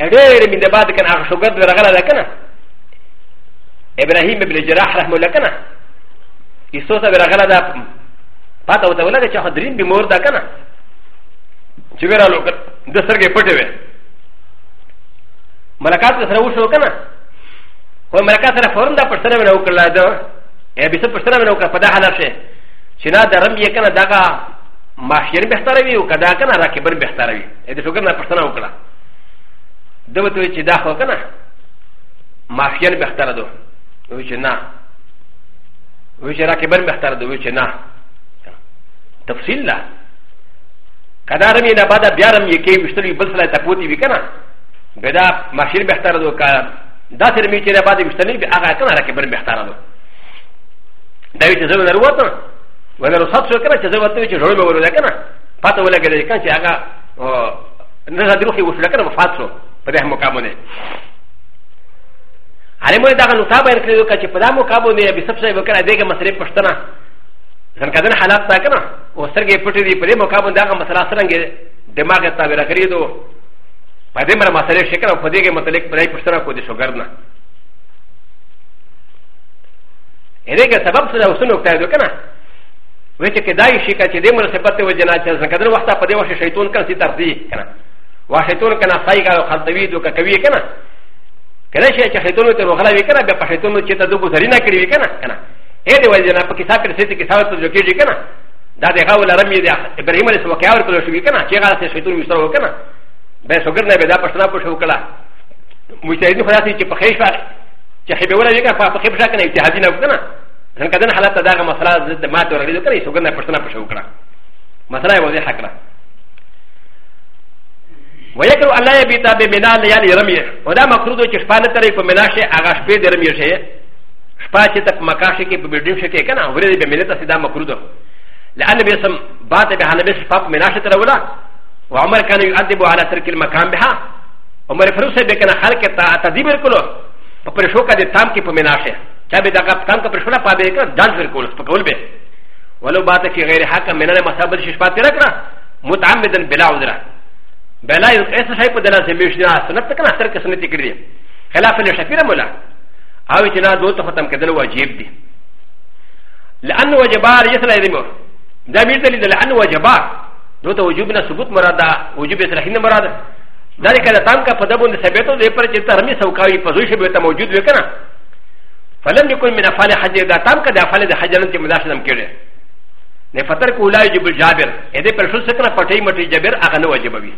ا د ي ر من د ب ا د ك ن ا ش و ج ر د ر غ ل ا ل ك ن ا إ ب ر ا ه ي م بن جراح ر ح م ه ل ك ن ا ي س و س ا ب ر غ ل ا د ا ف ا ت ا و ت و ل ا د ا ش ه د ر ي ن ب م و ر د ا ك ن ا ش و ج ر ا ل و ك د س ر ج ي ب ت و ي ملکات سره وشو کنه خو ملکات سره فورن دا پښتنه مې وکړل دا یا به څه پښتنه مې وکړه په دا حالت شه چې نه درم یې کنه داګه ماشین بهتر وي او کدا کنه راکبر بهتر وي دې شو کنه پښتنه وکړه دا وته چې دا خو کنه ماشین بهتر دو وی چې نه وی چې راکبر بهتر دو وی چې نه تفصیل لا کدا رمې نه بعد بیا رمې کې وشتلې بل سره تپوتی وی کنه ベダー、マシルベタラドカ、ダセミチラバディブスタニビアガカナラケブルベタラド。ダビチズムのウォトウェルサツウェルチズムのウチローブルレカナ、パトウェルレカンチアガ、ネザドキウスレカナファツウ、パデモカモネ。アレモリダガノサバイクリウカチパダモカモネ、ビサプセウカラデガマセレプスタナ。ا ل ك ا د ن حالات ساكنه و سرقي فتري بريمو كابون داغا مسراسرنجي دماغ التابعه كريدو パディマラマサレシェカー、パディゲマテレクブレイプスターコディショガーナ。エレガサバブスラウスノクタイドカナ。ウェチェケダイシカチディマラセパティウジェナチェン、カデルワタパディワシェイトンカンシタディカナ。ワシェトンカナサイガー、ハタウィドカカウィカナ。カレシェチェイトンとロハラウィカナ、パシェトンチェタドブザリナキリカナ。エレワジェナパキサクセティキサウトジョキジカナ。ダディハウラミディア、エブリマリスワキャウトシュウィカナ、チェガーセシェイトンミストウカナ。ب س و ق ر ن ا بدا پشنا پشو کلا مجتهدین خدا سی چه پخیش وار چه خیبه ولا دیگه پا پخیب شا کنه اتحادی نو کنه هن کدن حالات داغ مسلا زد ما تو رگیدو کنه سوگر نا پشنا پشو کلا مسلا واضح حکلا ويكر الله يبيتا بمنا ليالي رميه ودا مقصود چې شپه نه ترې په منا شي هغه شپې د رميه شي شپه چې تک مکا شي کې په بلډینګ شي کې کنه ورې به ملي ته سیدا مقصود لأن بسم بات به حنبس شپه په منا شي تر ولا وعمر كان يؤدب على ترك المكان بها عمر فروسه بكن خلق تا تذيبر كله فبرشو كده تام كي پمناشه چابه دقا تام كا پرشولا پابه كده جاز بركول فقول به ولو بات في غير حق منن مسابل ششبات رکنا متعمدا بلا عذرا بلا ايس شاي په دلا زميش نه سنت کنا تر کې سنت کړی خلاف الشفير مولا او چې نه دوت ختم کدل واجب دي لان وجبار يسلا يدمر دا بيدل لان وجبار نو ته وجوب نه ثبوت مراد ده وجوب اطلاحی نه مراد ده دا دی که د تام کا په ده باندې ثابت دی پر چې ته رمې سوکاوي په زوی شبه ته موجود وي که نه فلم یکن من افعال حج دا تام کا د افعال د حج نه چې مداشنم کړی نه فتر کو لا یجب الجابر ا دې پر شو سکنه پټې مټې جابر هغه نه واجب وي